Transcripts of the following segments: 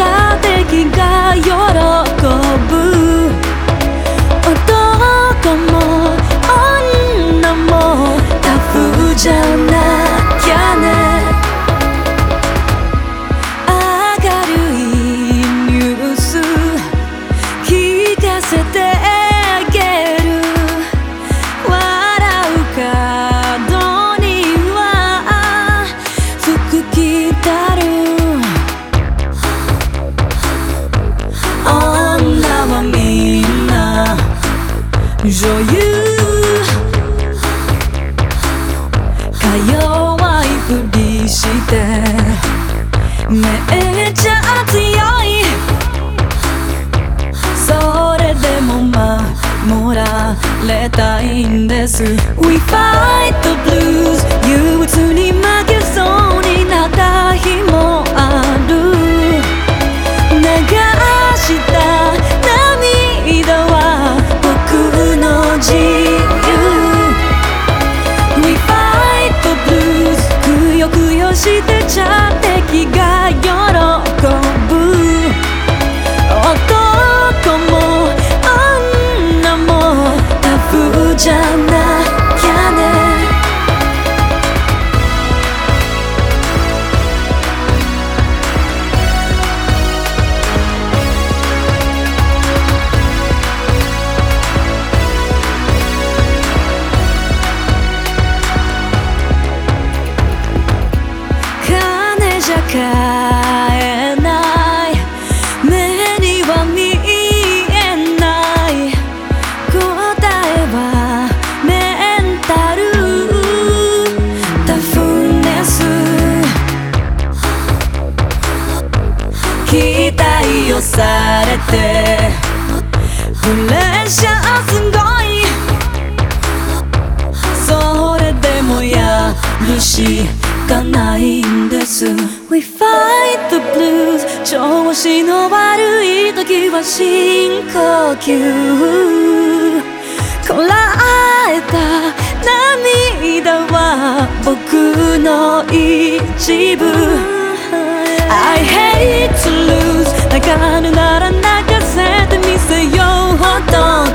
ちゃ敵が喜ぶ男も女もタフじゃなきゃね。明るいニュース聞かせてあげる。笑う角には服着たる女優か弱いふりしてめっちゃ強いそれでも守られたいんです。We fight the blues 憂鬱に負けそうになった。てプレッシャーすごい。それでもやるしかないんです。We fight the blues 調子の悪い時は深呼吸。こらえた涙は僕の一部。I hate to lose 泣かぬなら泣かせてみせようホット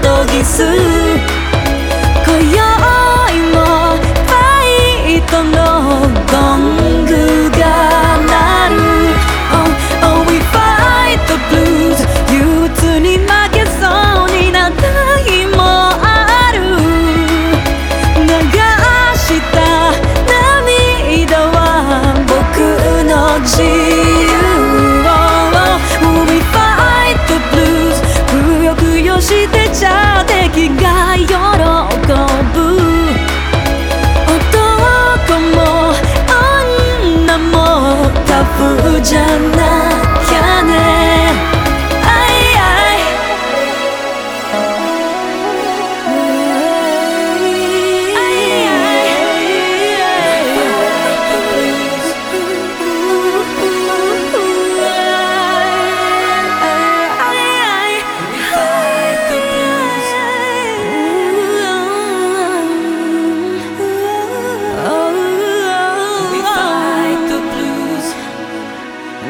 나쁘잖아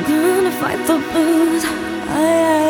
gonna fight the blues. I, I